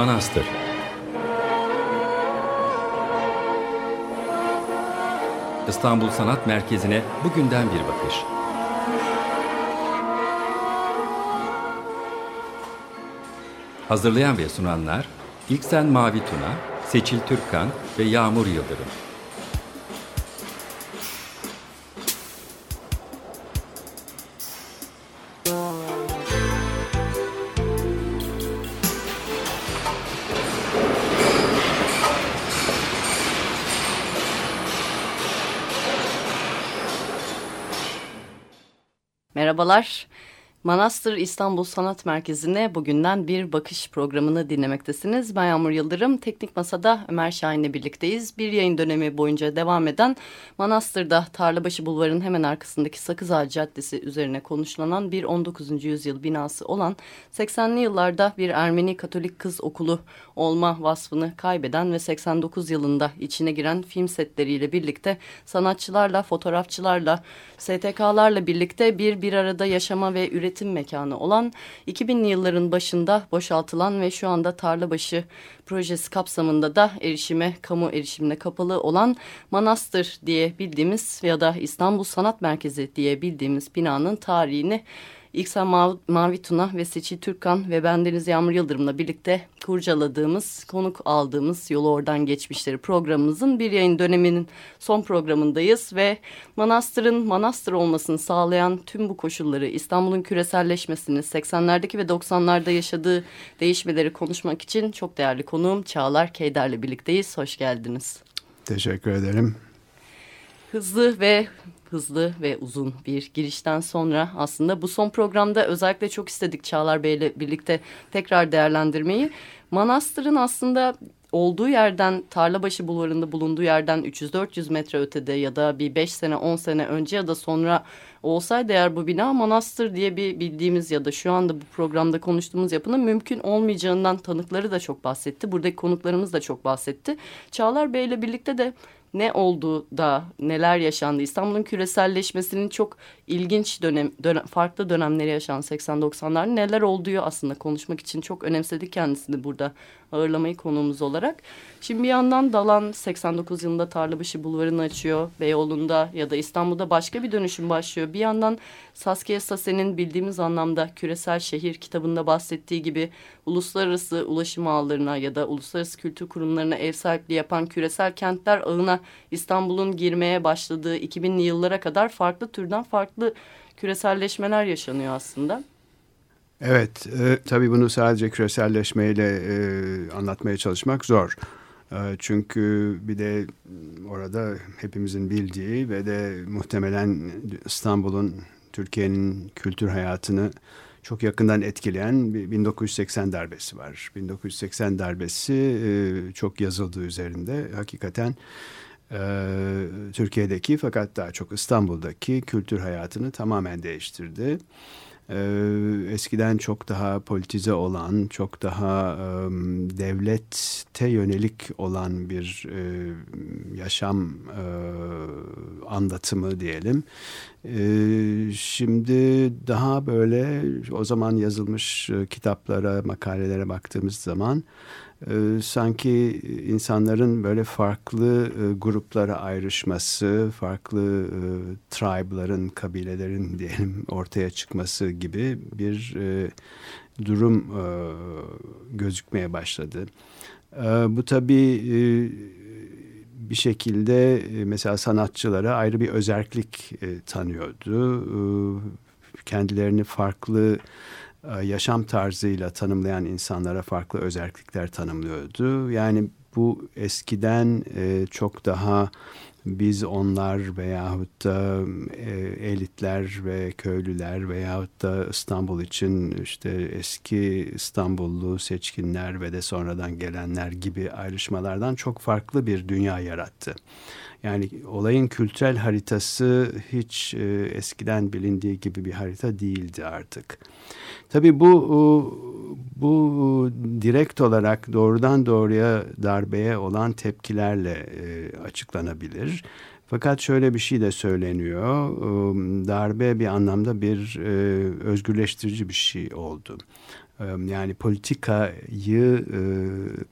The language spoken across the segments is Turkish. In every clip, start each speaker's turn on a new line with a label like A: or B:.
A: Manastır İstanbul Sanat Merkezi'ne bugünden bir bakış. Hazırlayan ve sunanlar İlksen Mavi Tuna, Seçil Türkkan ve Yağmur Yıldırım.
B: Merhabalar. Manastır İstanbul Sanat Merkezi'ne bugünden bir bakış programını dinlemektesiniz. Ben Yağmur Yıldırım. Teknik Masa'da Ömer Şahin'le birlikteyiz. Bir yayın dönemi boyunca devam eden Manastır'da Tarlabaşı Bulvarı'nın hemen arkasındaki Sakız Ağacı Caddesi üzerine konuşlanan bir 19. yüzyıl binası olan 80'li yıllarda bir Ermeni Katolik kız okulu olma vasfını kaybeden ve 89 yılında içine giren film setleriyle birlikte sanatçılarla, fotoğrafçılarla, STK'larla birlikte bir bir arada yaşama ve üretim üretim mekanı olan 2000'li yılların başında boşaltılan ve şu anda Tarlabaşı projesi kapsamında da erişime, kamu erişimine kapalı olan Manastır diye bildiğimiz ya da İstanbul Sanat Merkezi diye bildiğimiz binanın tarihini İksan Mav Mavi Tuna ve Seçil Türkan ve bendeniz Yağmur Yıldırım'la birlikte kurcaladığımız, konuk aldığımız Yolu Oradan Geçmişleri programımızın bir yayın döneminin son programındayız ve Manastır'ın Manastır olmasını sağlayan tüm bu koşulları, İstanbul'un küreselleşmesini, 80'lerdeki ve 90'larda yaşadığı değişmeleri konuşmak için çok değerli konuğum Çağlar Keyder'le birlikteyiz. Hoş geldiniz.
C: Teşekkür ederim.
B: Hızlı ve hızlı ve uzun bir girişten sonra aslında bu son programda özellikle çok istedik Çağlar Bey'le birlikte tekrar değerlendirmeyi. Manastır'ın aslında olduğu yerden Tarlabaşı bulvarında bulunduğu yerden 300-400 metre ötede ya da bir 5 sene 10 sene önce ya da sonra olsaydı eğer bu bina manastır diye bir bildiğimiz ya da şu anda bu programda konuştuğumuz yapının mümkün olmayacağından tanıkları da çok bahsetti. Buradaki konuklarımız da çok bahsetti. Çağlar Bey ile birlikte de ne oldu da neler yaşandı? İstanbul'un küreselleşmesinin çok ilginç dönem, dönem farklı dönemleri yaşanan 80-90'lar neler olduğu aslında konuşmak için çok önemsedik kendisini burada ağırlamayı konuğumuz olarak. Şimdi bir yandan Dalan 89 yılında Tarlabaşı Bulvarı'nı açıyor. Beyoğlu'nda ya da İstanbul'da başka bir dönüşüm başlıyor. Bir yandan Saskia Sasen'in bildiğimiz anlamda küresel şehir kitabında bahsettiği gibi uluslararası ulaşım ağlarına ya da uluslararası kültür kurumlarına ev sahipliği yapan küresel kentler ağına İstanbul'un girmeye başladığı 2000'li yıllara kadar farklı türden farklı küreselleşmeler yaşanıyor aslında.
C: Evet, e, tabii bunu sadece küreselleşmeyle e, anlatmaya çalışmak zor. E, çünkü bir de orada hepimizin bildiği ve de muhtemelen İstanbul'un, Türkiye'nin kültür hayatını çok yakından etkileyen bir 1980 darbesi var. 1980 darbesi e, çok yazıldığı üzerinde hakikaten e, Türkiye'deki fakat daha çok İstanbul'daki kültür hayatını tamamen değiştirdi. Ee, eskiden çok daha politize olan, çok daha e, devlete yönelik olan bir yaşam e, anlatımı diyelim. E, şimdi daha böyle o zaman yazılmış e, kitaplara, makalelere baktığımız zaman e, sanki insanların böyle farklı e, gruplara ayrışması, farklı e, tribe'ların, kabilelerin diyelim ortaya çıkması gibi bir e, durum e, gözükmeye başladı. E, bu tabii e, bir şekilde e, mesela sanatçılara ayrı bir özellik e, tanıyordu. E, kendilerini farklı yaşam tarzıyla tanımlayan insanlara farklı özellikler tanımlıyordu. Yani bu eskiden e, çok daha biz onlar veyahut da e, elitler ve köylüler veyahut da İstanbul için işte eski İstanbullu seçkinler ve de sonradan gelenler gibi ayrışmalardan çok farklı bir dünya yarattı. Yani olayın kültürel haritası hiç e, eskiden bilindiği gibi bir harita değildi artık. Tabii bu bu direkt olarak doğrudan doğruya darbeye olan tepkilerle e, açıklanabilir. Fakat şöyle bir şey de söyleniyor. Darbe bir anlamda bir özgürleştirici bir şey oldu. yani politikayı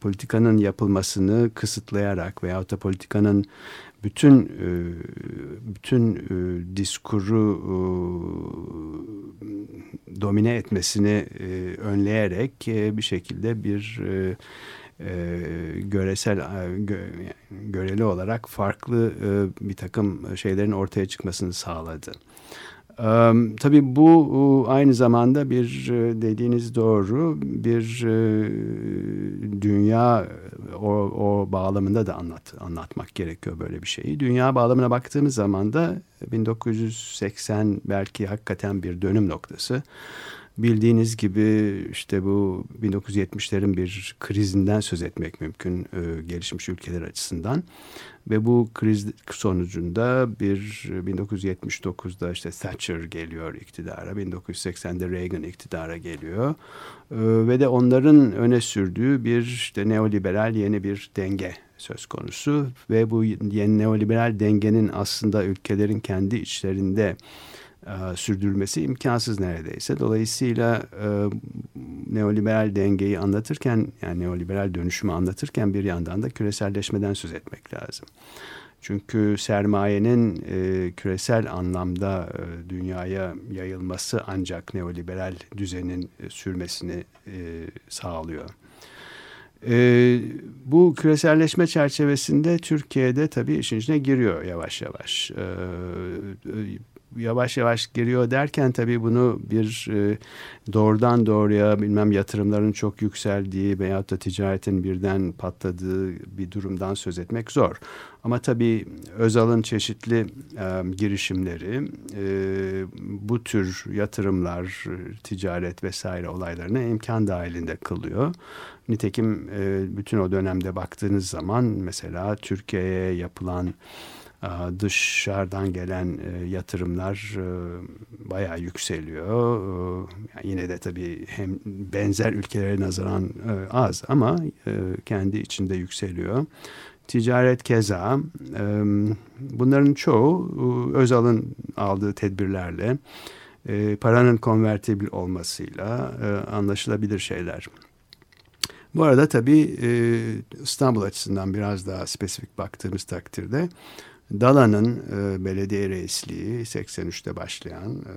C: politikanın yapılmasını kısıtlayarak veyahut da politikanın bütün bütün diskuru domine etmesini önleyerek bir şekilde bir göresel göreli olarak farklı bir takım şeylerin ortaya çıkmasını sağladı. Tabii bu aynı zamanda bir dediğiniz doğru bir dünya o, o bağlamında da anlat, anlatmak gerekiyor böyle bir şeyi. Dünya bağlamına baktığımız zaman da 1980 belki hakikaten bir dönüm noktası. Bildiğiniz gibi işte bu 1970'lerin bir krizinden söz etmek mümkün e, gelişmiş ülkeler açısından. Ve bu kriz sonucunda bir 1979'da işte Thatcher geliyor iktidara, 1980'de Reagan iktidara geliyor. E, ve de onların öne sürdüğü bir işte neoliberal yeni bir denge söz konusu. Ve bu yeni neoliberal dengenin aslında ülkelerin kendi içlerinde e, sürdürülmesi imkansız neredeyse. Dolayısıyla e, neoliberal dengeyi anlatırken yani neoliberal dönüşümü anlatırken bir yandan da küreselleşmeden söz etmek lazım. Çünkü sermayenin e, küresel anlamda e, dünyaya yayılması ancak neoliberal düzenin e, sürmesini e, sağlıyor. E, bu küreselleşme çerçevesinde Türkiye'de tabii işin içine giriyor yavaş yavaş. E, yavaş yavaş geliyor derken tabii bunu bir e, doğrudan doğruya bilmem yatırımların çok yükseldiği veyahut da ticaretin birden patladığı bir durumdan söz etmek zor. Ama tabii Özal'ın çeşitli e, girişimleri e, bu tür yatırımlar, ticaret vesaire olaylarına imkan dahilinde kılıyor. Nitekim e, bütün o dönemde baktığınız zaman mesela Türkiye'ye yapılan dışarıdan gelen e, yatırımlar e, bayağı yükseliyor. E, yine de tabii hem benzer ülkelere nazaran az ama kendi içinde yükseliyor. Ticaret keza bunların çoğu Özal'ın aldığı tedbirlerle paranın konvertibil olmasıyla anlaşılabilir şeyler. Bu arada tabii İstanbul açısından biraz daha spesifik baktığımız takdirde Dala'nın e, belediye reisliği 83'te başlayan e,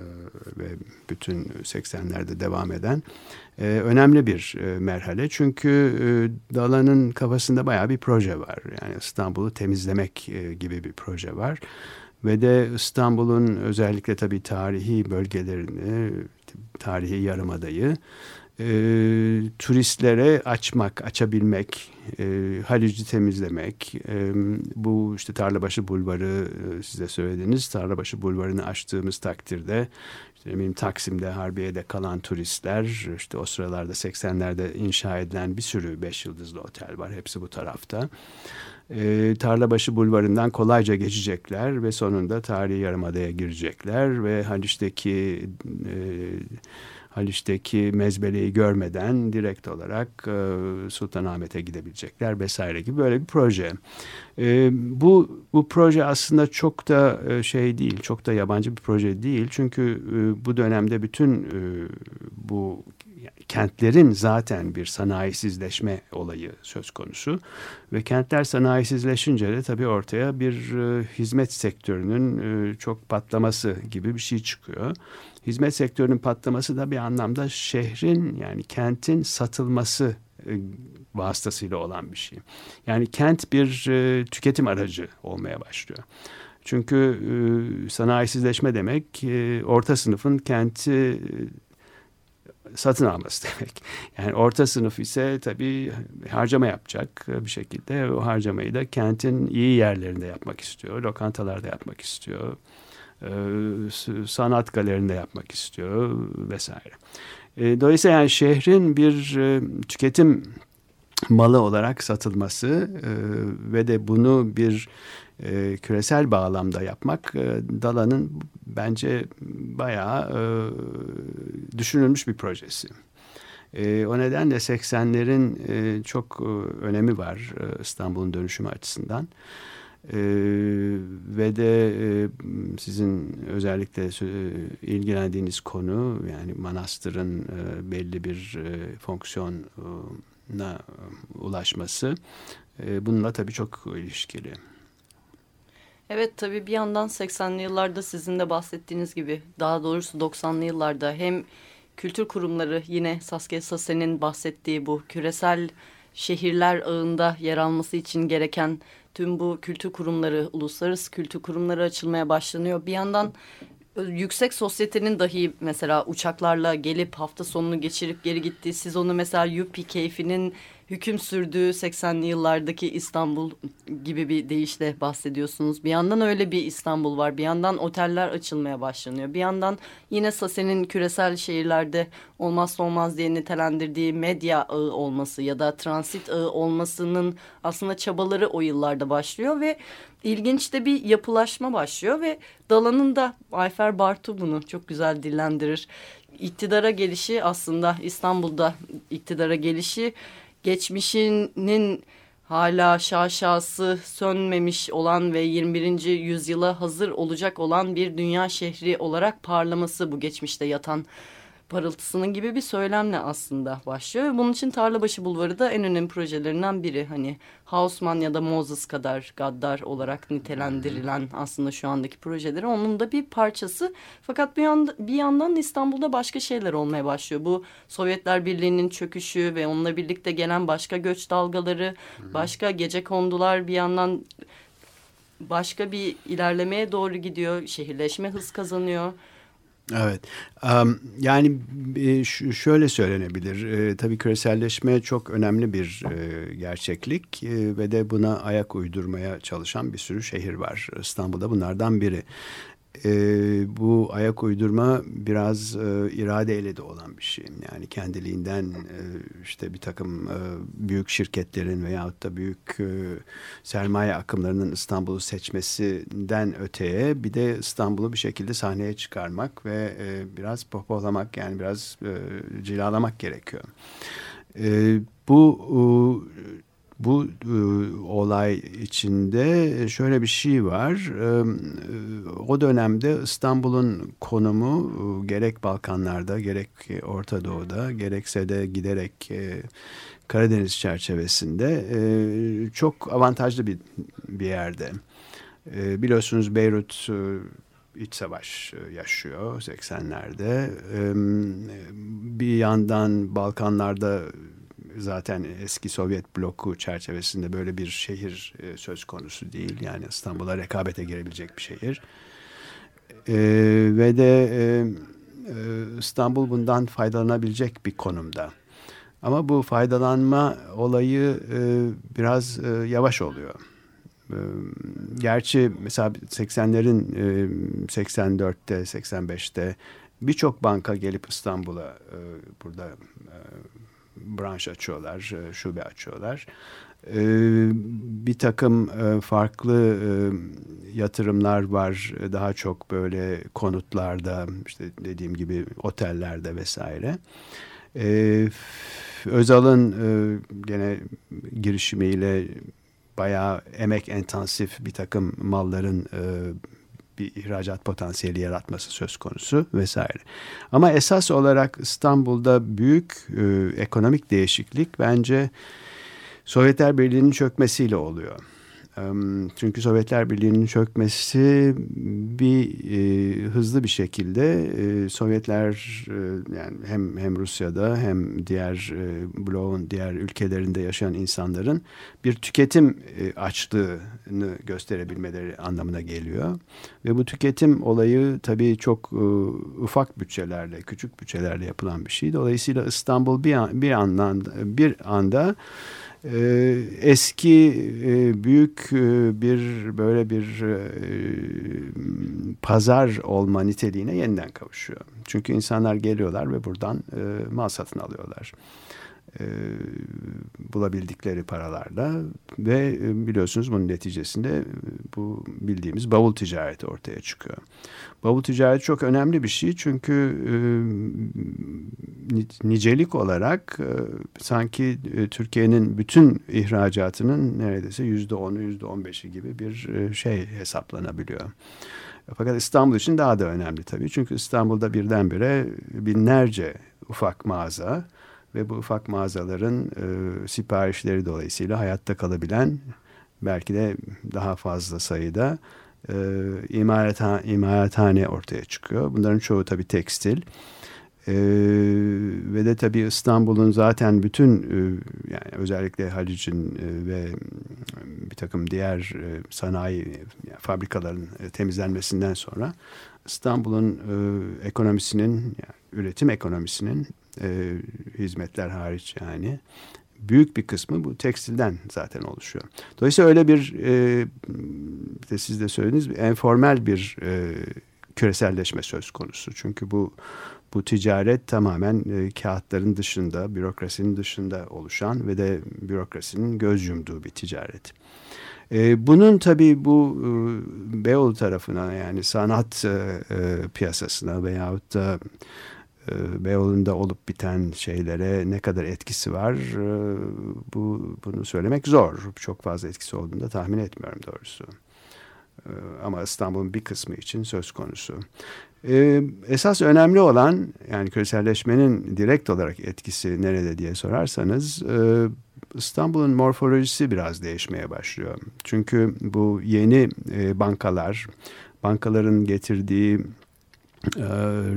C: ve bütün 80'lerde devam eden e, önemli bir e, merhale. Çünkü e, Dala'nın kafasında bayağı bir proje var. Yani İstanbul'u temizlemek e, gibi bir proje var. Ve de İstanbul'un özellikle tabii tarihi bölgelerini, tarihi yarımadayı e, turistlere açmak, açabilmek, e, Halic'i temizlemek, e, bu işte Tarlabaşı Bulvarı e, size söylediğiniz Tarlabaşı Bulvarı'nı açtığımız takdirde işte eminim Taksim'de, Harbiye'de kalan turistler işte o sıralarda 80'lerde inşa edilen bir sürü beş yıldızlı otel var. Hepsi bu tarafta. E, Tarlabaşı Bulvarı'ndan kolayca geçecekler ve sonunda tarihi yarımadaya girecekler ve Haliç'teki e, Haliç'teki mezbeleyi görmeden direkt olarak e, Sultanahmet'e gidebilecekler vesaire gibi böyle bir proje. E, bu bu proje aslında çok da e, şey değil, çok da yabancı bir proje değil. Çünkü e, bu dönemde bütün e, bu kentlerin zaten bir sanayisizleşme olayı söz konusu ve kentler sanayisizleşince de tabii ortaya bir e, hizmet sektörünün e, çok patlaması gibi bir şey çıkıyor hizmet sektörünün patlaması da bir anlamda şehrin yani kentin satılması e, vasıtasıyla olan bir şey. Yani kent bir e, tüketim aracı olmaya başlıyor. Çünkü e, sanayisizleşme demek e, orta sınıfın kenti satın alması demek. Yani orta sınıf ise tabii harcama yapacak bir şekilde o harcamayı da kentin iyi yerlerinde yapmak istiyor. Lokantalarda yapmak istiyor sanat galerinde yapmak istiyor vesaire. E, dolayısıyla yani şehrin bir e, tüketim malı olarak satılması ve de bunu bir küresel bağlamda yapmak Dala'nın bence bayağı düşünülmüş bir projesi. o nedenle 80'lerin çok önemi var İstanbul'un dönüşümü açısından. E, ve de e, sizin özellikle e, ilgilendiğiniz konu yani manastırın e, belli bir e, fonksiyona ulaşması e, bununla tabii çok ilişkili.
B: Evet tabii bir yandan 80'li yıllarda sizin de bahsettiğiniz gibi daha doğrusu 90'lı yıllarda hem kültür kurumları yine Saskia Sassen'in bahsettiği bu küresel şehirler ağında yer alması için gereken tüm bu kültür kurumları, uluslararası kültür kurumları açılmaya başlanıyor. Bir yandan yüksek sosyetenin dahi mesela uçaklarla gelip hafta sonunu geçirip geri gittiği siz onu mesela Yuppie keyfinin hüküm sürdüğü 80'li yıllardaki İstanbul gibi bir deyişle bahsediyorsunuz. Bir yandan öyle bir İstanbul var. Bir yandan oteller açılmaya başlanıyor. Bir yandan yine Sasen'in küresel şehirlerde olmazsa olmaz diye nitelendirdiği medya ağı olması ya da transit ağı olmasının aslında çabaları o yıllarda başlıyor ve ilginç de bir yapılaşma başlıyor ve Dalan'ın da Ayfer Bartu bunu çok güzel dillendirir. İktidara gelişi aslında İstanbul'da iktidara gelişi geçmişinin hala şaşası sönmemiş olan ve 21. yüzyıla hazır olacak olan bir dünya şehri olarak parlaması bu geçmişte yatan parıltısının gibi bir söylemle aslında başlıyor. Ve bunun için Tarlabaşı Bulvarı da en önemli projelerinden biri. Hani Hausman ya da Moses kadar gaddar olarak nitelendirilen aslında şu andaki projeleri onun da bir parçası. Fakat bir, yanda, bir yandan İstanbul'da başka şeyler olmaya başlıyor. Bu Sovyetler Birliği'nin çöküşü ve onunla birlikte gelen başka göç dalgaları, başka gece kondular bir yandan başka bir ilerlemeye doğru gidiyor. Şehirleşme hız kazanıyor.
C: Evet. Yani e, şöyle söylenebilir. E, tabii küreselleşme çok önemli bir e, gerçeklik ve de buna ayak uydurmaya çalışan bir sürü şehir var. İstanbul'da bunlardan biri e, bu ayak uydurma biraz e, iradeyle de olan bir şey. Yani kendiliğinden e, işte bir takım e, büyük şirketlerin veyahut da büyük e, sermaye akımlarının İstanbul'u seçmesinden öteye bir de İstanbul'u bir şekilde sahneye çıkarmak ve e, biraz popolamak yani biraz e, cilalamak gerekiyor. E, bu e, bu e, olay içinde şöyle bir şey var. E, o dönemde İstanbul'un konumu e, gerek Balkanlarda gerek Orta Doğu'da gerekse de giderek e, Karadeniz çerçevesinde e, çok avantajlı bir, bir yerde. E, biliyorsunuz Beyrut e, iç savaş e, yaşıyor 80'lerde. E, bir yandan Balkanlarda zaten eski Sovyet bloku çerçevesinde böyle bir şehir e, söz konusu değil. Yani İstanbul'a rekabete girebilecek bir şehir. E, ve de e, e, İstanbul bundan faydalanabilecek bir konumda. Ama bu faydalanma olayı e, biraz e, yavaş oluyor. E, gerçi mesela 80'lerin e, 84'te 85'te birçok banka gelip İstanbul'a e, burada e, branş açıyorlar, e, şube açıyorlar. E, bir takım e, farklı yatırımlar var. Daha çok böyle konutlarda, işte dediğim gibi otellerde vesaire. Özal'ın gene girişimiyle bayağı emek intensif bir takım malların ihracat potansiyeli yaratması söz konusu vesaire. Ama esas olarak İstanbul'da büyük e, ekonomik değişiklik bence Sovyetler Birliği'nin çökmesiyle oluyor. Çünkü Sovyetler Birliği'nin çökmesi bir e, hızlı bir şekilde e, Sovyetler e, yani hem hem Rusya'da hem diğer e, bloğun diğer ülkelerinde yaşayan insanların bir tüketim e, açlığını gösterebilmeleri anlamına geliyor. Ve bu tüketim olayı tabii çok e, ufak bütçelerle, küçük bütçelerle yapılan bir şey. Dolayısıyla İstanbul bir an, bir andan bir anda ee, eski e, büyük e, bir böyle bir e, pazar olma niteliğine yeniden kavuşuyor. Çünkü insanlar geliyorlar ve buradan mal satın alıyorlar. E, bulabildikleri paralarla ve e, biliyorsunuz bunun neticesinde e, bu bildiğimiz bavul ticareti ortaya çıkıyor. Bavul ticareti çok önemli bir şey çünkü e, nicelik olarak e, sanki e, Türkiye'nin bütün ihracatının neredeyse yüzde onu yüzde on beşi gibi bir e, şey hesaplanabiliyor. Fakat İstanbul için daha da önemli tabii. Çünkü İstanbul'da birdenbire binlerce ufak mağaza ve bu ufak mağazaların e, siparişleri dolayısıyla hayatta kalabilen belki de daha fazla sayıda e, imalathane, imalathane ortaya çıkıyor. Bunların çoğu tabii tekstil. Ee, ve de tabii İstanbul'un zaten bütün e, yani özellikle Halic'in e, ve bir takım diğer e, sanayi yani fabrikaların e, temizlenmesinden sonra İstanbul'un e, ekonomisinin yani üretim ekonomisinin e, hizmetler hariç yani büyük bir kısmı bu tekstilden zaten oluşuyor. Dolayısıyla öyle bir e, de siz de söylediniz enformel bir e, küreselleşme söz konusu. Çünkü bu bu ticaret tamamen e, kağıtların dışında, bürokrasinin dışında oluşan ve de bürokrasinin göz yumduğu bir ticaret. E, bunun tabii bu e, Beyoğlu tarafına yani sanat e, e, piyasasına veyahut da Beyoğlu'nda olup biten şeylere ne kadar etkisi var e, bu bunu söylemek zor. Çok fazla etkisi olduğunu da tahmin etmiyorum doğrusu. E, ama İstanbul'un bir kısmı için söz konusu. Ee, esas önemli olan yani küreselleşmenin direkt olarak etkisi nerede diye sorarsanız e, İstanbul'un morfolojisi biraz değişmeye başlıyor. Çünkü bu yeni e, bankalar, bankaların getirdiği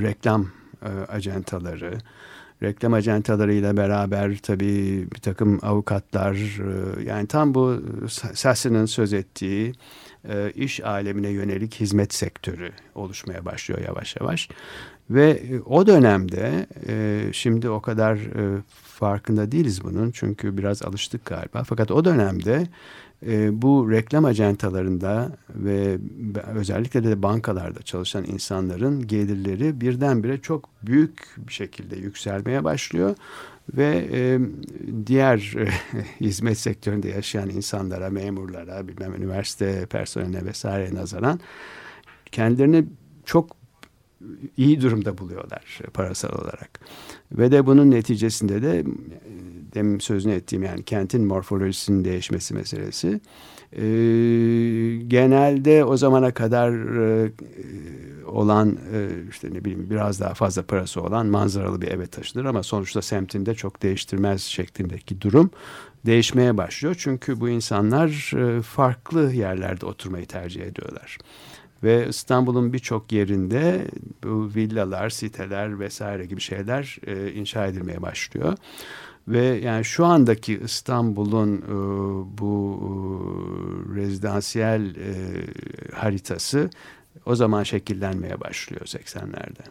C: reklam e, acentaları, reklam acentalarıyla beraber tabii bir takım avukatlar e, yani tam bu Sassy'nin söz ettiği e, iş alemine yönelik hizmet sektörü oluşmaya başlıyor yavaş yavaş. Ve e, o dönemde e, şimdi o kadar e, farkında değiliz bunun çünkü biraz alıştık galiba. Fakat o dönemde e, bu reklam acentalarında ve özellikle de bankalarda çalışan insanların gelirleri birdenbire çok büyük bir şekilde yükselmeye başlıyor ve e, diğer e, hizmet sektöründe yaşayan insanlara, memurlara, bilmem üniversite personeline vesaire nazaran kendilerini çok iyi durumda buluyorlar parasal olarak. Ve de bunun neticesinde de demin sözünü ettiğim yani kentin morfolojisinin değişmesi meselesi e, genelde o zamana kadar e, olan e, işte ne bileyim biraz daha fazla parası olan manzaralı bir eve taşınır ama sonuçta semtinde çok değiştirmez şeklindeki durum değişmeye başlıyor. Çünkü bu insanlar e, farklı yerlerde oturmayı tercih ediyorlar. Ve İstanbul'un birçok yerinde bu villalar, siteler vesaire gibi şeyler e, inşa edilmeye başlıyor. Ve yani şu andaki İstanbul'un e, bu e, rezidansiyel e, haritası o zaman şekillenmeye başlıyor 80'lerde.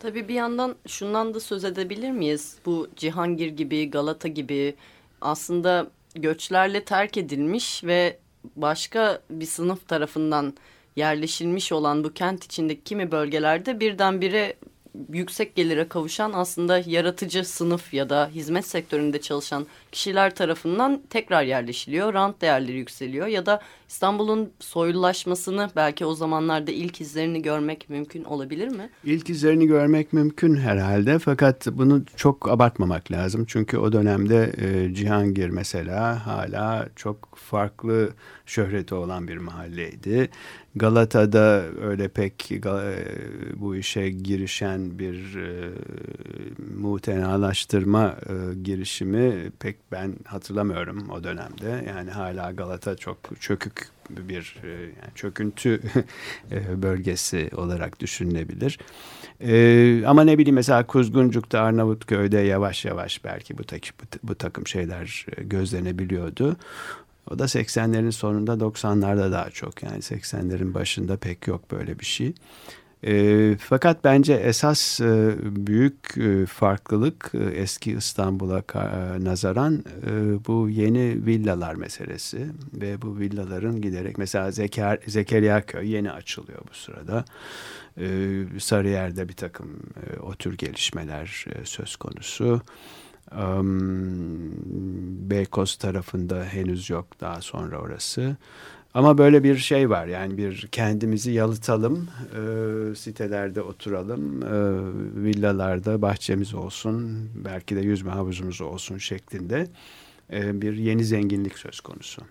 B: Tabii bir yandan şundan da söz edebilir miyiz? Bu Cihangir gibi, Galata gibi aslında göçlerle terk edilmiş ve başka bir sınıf tarafından yerleşilmiş olan bu kent içindeki kimi bölgelerde birdenbire yüksek gelire kavuşan aslında yaratıcı sınıf ya da hizmet sektöründe çalışan kişiler tarafından tekrar yerleşiliyor. Rant değerleri yükseliyor ya da İstanbul'un soylulaşmasını belki o zamanlarda ilk izlerini görmek mümkün olabilir mi?
C: İlk izlerini görmek mümkün herhalde fakat bunu çok abartmamak lazım. Çünkü o dönemde e, Cihangir mesela hala çok farklı şöhreti olan bir mahalleydi. Galata'da öyle pek e, bu işe girişen bir e, mutenalaştırma e, girişimi pek ben hatırlamıyorum o dönemde. Yani hala Galata çok çökük bir e, yani çöküntü e, bölgesi olarak düşünülebilir. E, ama ne bileyim mesela Kuzguncuk'ta Arnavutköy'de yavaş yavaş belki bu, tak, bu, bu takım şeyler e, gözlenebiliyordu. O da 80'lerin sonunda 90'larda daha çok yani 80'lerin başında pek yok böyle bir şey. E, fakat bence esas e, büyük e, farklılık e, eski İstanbul'a e, nazaran e, bu yeni villalar meselesi ve bu villaların giderek mesela Zeker, Zekeriya Köy yeni açılıyor bu sırada. E, Sarıyer'de bir takım e, o tür gelişmeler e, söz konusu. Um, Beykoz tarafında henüz yok daha sonra orası. Ama böyle bir şey var yani bir kendimizi yalıtalım, e, sitelerde oturalım, e, villalarda bahçemiz olsun, belki de yüzme havuzumuz olsun şeklinde e, bir yeni zenginlik söz konusu.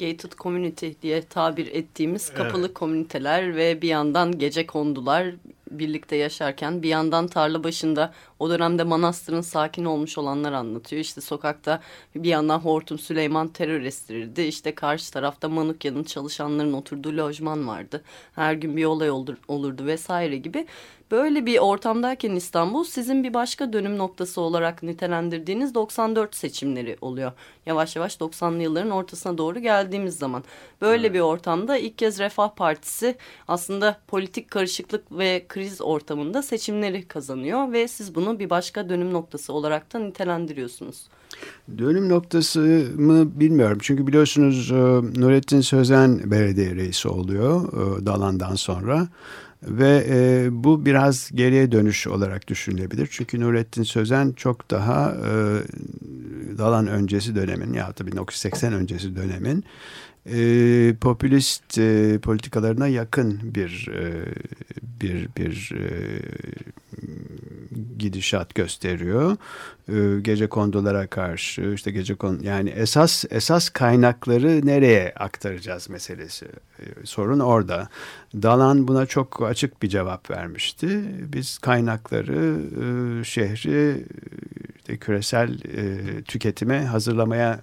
B: Gated Community diye tabir ettiğimiz kapalı evet. komüniteler ve bir yandan gece kondular birlikte yaşarken bir yandan tarla başında o dönemde manastırın sakin olmuş olanlar anlatıyor. İşte sokakta bir yandan Hortum Süleyman terör estirirdi. İşte karşı tarafta Manukya'nın çalışanların oturduğu lojman vardı. Her gün bir olay olur, olurdu vesaire gibi. Böyle bir ortamdayken İstanbul sizin bir başka dönüm noktası olarak nitelendirdiğiniz 94 seçimleri oluyor. Yavaş yavaş 90'lı yılların ortasına doğru geldiğimiz zaman. Böyle evet. bir ortamda ilk kez Refah Partisi aslında politik karışıklık ve kriz ortamında seçimleri kazanıyor ve siz bunu bir başka dönüm noktası olarak da nitelendiriyorsunuz.
C: Dönüm noktası mı bilmiyorum. Çünkü biliyorsunuz e, Nurettin Sözen belediye reisi oluyor e, Dalan'dan sonra. Ve e, bu biraz geriye dönüş olarak düşünülebilir. Çünkü Nurettin Sözen çok daha e, Dalan öncesi dönemin ya da 1980 öncesi dönemin e, popülist e, politikalarına yakın bir e, bir bir e, gidişat gösteriyor. E, gece kondulara karşı işte gece kon yani esas esas kaynakları nereye aktaracağız meselesi. E, sorun orada. Dalan buna çok açık bir cevap vermişti. Biz kaynakları e, şehri işte küresel e, tüketime hazırlamaya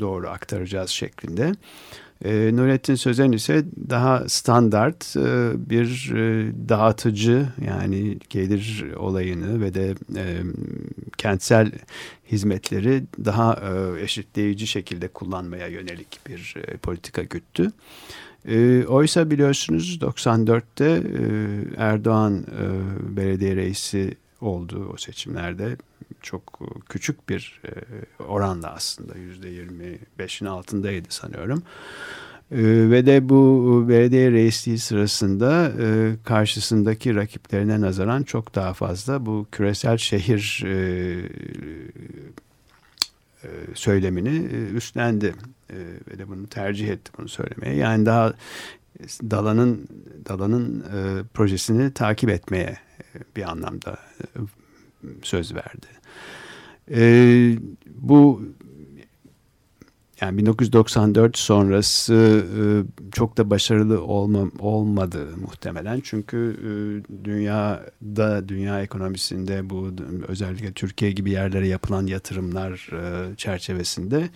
C: doğru aktaracağız şeklinde. E, Nurettin Sözen ise daha standart e, bir e, dağıtıcı yani gelir olayını ve de e, kentsel hizmetleri daha e, eşitleyici şekilde kullanmaya yönelik bir e, politika güttü. E, oysa biliyorsunuz 94'te e, Erdoğan e, belediye reisi oldu o seçimlerde çok küçük bir e, oranla aslında yüzde yirmi beşin altındaydı sanıyorum. E, ve de bu belediye reisliği sırasında e, karşısındaki rakiplerine nazaran çok daha fazla bu küresel şehir söylemini üstlendi. ve de bunu tercih etti bunu söylemeye. Yani daha Dalan'ın Dalan'ın projesini takip etmeye bir anlamda söz verdi. E, bu yani 1994 sonrası e, çok da başarılı olma, olmadı muhtemelen. Çünkü e, dünyada, dünya ekonomisinde bu özellikle Türkiye gibi yerlere yapılan yatırımlar e, çerçevesinde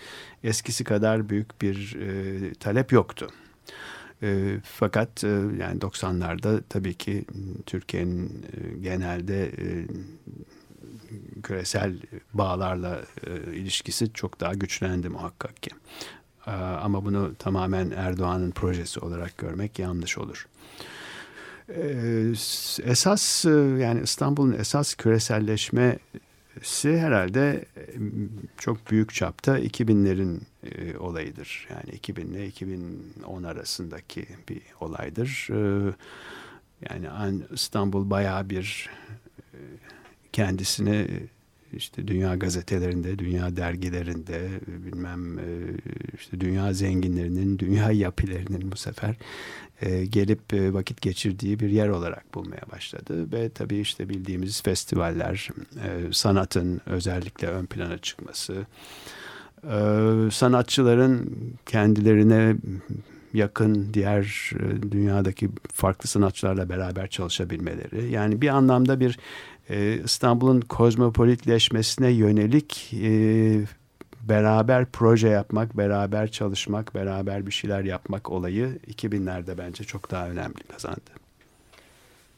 C: eskisi kadar büyük bir e, talep yoktu. E, fakat e, yani 90'larda tabii ki Türkiye'nin e, genelde e, küresel bağlarla ilişkisi çok daha güçlendi muhakkak ki. E, ama bunu tamamen Erdoğan'ın projesi olarak görmek yanlış olur. E, esas yani İstanbul'un esas küreselleşmesi herhalde çok büyük çapta 2000'lerin e, olayıdır. Yani 2000 ile 2010 arasındaki bir olaydır. E, yani İstanbul bayağı bir e, kendisini işte dünya gazetelerinde, dünya dergilerinde bilmem e, işte dünya zenginlerinin, dünya yapılarının bu sefer e, gelip e, vakit geçirdiği bir yer olarak bulmaya başladı. Ve tabii işte bildiğimiz festivaller, sanatın özellikle ön plana çıkması, sanatçıların kendilerine yakın diğer dünyadaki farklı sanatçılarla beraber çalışabilmeleri. Yani bir anlamda bir İstanbul'un kozmopolitleşmesine yönelik e, beraber proje yapmak, beraber çalışmak, beraber bir şeyler yapmak olayı 2000'lerde bence çok daha önemli kazandı.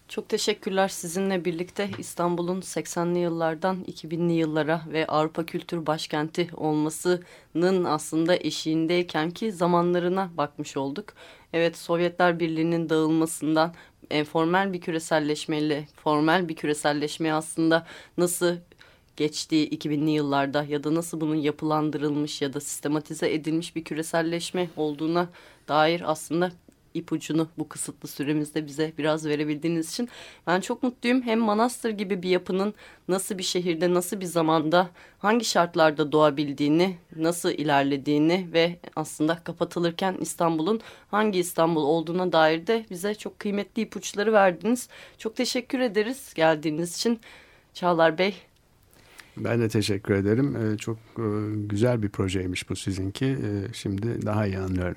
B: Çok teşekkürler sizinle birlikte İstanbul'un 80'li yıllardan 2000'li yıllara ve Avrupa Kültür Başkenti olmasının aslında eşiğindeyken ki zamanlarına bakmış olduk. Evet Sovyetler Birliği'nin dağılmasından informal bir küreselleşmeyle formel bir küreselleşme aslında nasıl geçtiği 2000'li yıllarda ya da nasıl bunun yapılandırılmış ya da sistematize edilmiş bir küreselleşme olduğuna dair aslında ipucunu bu kısıtlı süremizde bize biraz verebildiğiniz için ben çok mutluyum. Hem Manastır gibi bir yapının nasıl bir şehirde, nasıl bir zamanda, hangi şartlarda doğabildiğini, nasıl ilerlediğini ve aslında kapatılırken İstanbul'un hangi İstanbul olduğuna dair de bize çok kıymetli ipuçları verdiniz. Çok teşekkür ederiz geldiğiniz için. Çağlar Bey
C: ben de teşekkür ederim. Ee, çok e, güzel bir projeymiş bu sizinki. Ee, şimdi daha iyi anlıyorum.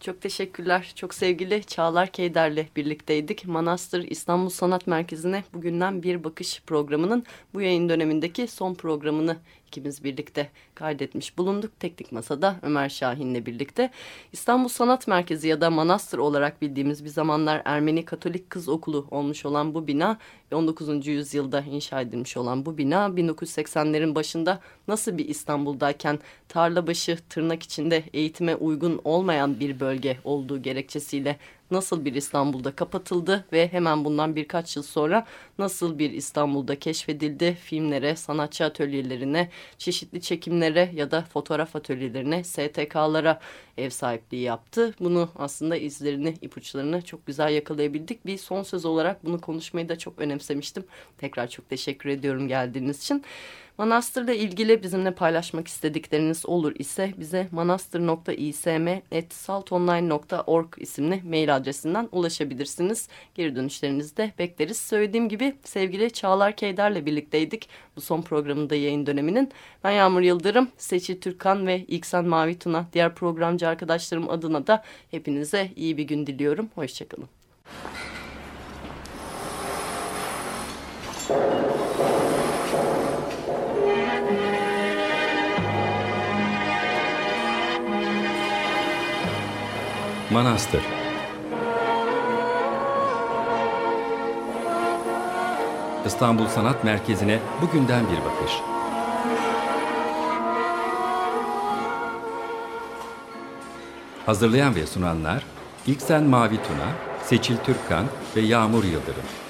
B: Çok teşekkürler. Çok sevgili Çağlar Keyder'le birlikteydik. Manastır İstanbul Sanat Merkezi'ne bugünden bir bakış programının bu yayın dönemindeki son programını ikimiz birlikte kaydetmiş bulunduk. Teknik Masa'da Ömer Şahin'le birlikte. İstanbul Sanat Merkezi ya da Manastır olarak bildiğimiz bir zamanlar Ermeni Katolik Kız Okulu olmuş olan bu bina 19. yüzyılda inşa edilmiş olan bu bina 1980'lerin başında nasıl bir İstanbul'dayken tarlabaşı tırnak içinde eğitime uygun olmayan bir bölge olduğu gerekçesiyle nasıl bir İstanbul'da kapatıldı ve hemen bundan birkaç yıl sonra nasıl bir İstanbul'da keşfedildi filmlere, sanatçı atölyelerine, çeşitli çekimlere ya da fotoğraf atölyelerine, STK'lara ev sahipliği yaptı. Bunu aslında izlerini, ipuçlarını çok güzel yakalayabildik. Bir son söz olarak bunu konuşmayı da çok önemsemiştim. Tekrar çok teşekkür ediyorum geldiğiniz için. Manastırla ilgili bizimle paylaşmak istedikleriniz olur ise bize manastır.ism.saltonline.org isimli mail adresinden ulaşabilirsiniz. Geri dönüşlerinizi de bekleriz. Söylediğim gibi sevgili Çağlar Keyder'le birlikteydik. Bu son programında yayın döneminin. Ben Yağmur Yıldırım, Seçil Türkan ve İksan Mavi Tuna diğer programcı arkadaşlarım adına da hepinize iyi bir gün diliyorum. Hoşçakalın.
A: Manastır İstanbul Sanat Merkezi'ne bugünden bir bakış. Hazırlayan ve sunanlar İlksen Mavi Tuna, Seçil Türkkan ve Yağmur Yıldırım.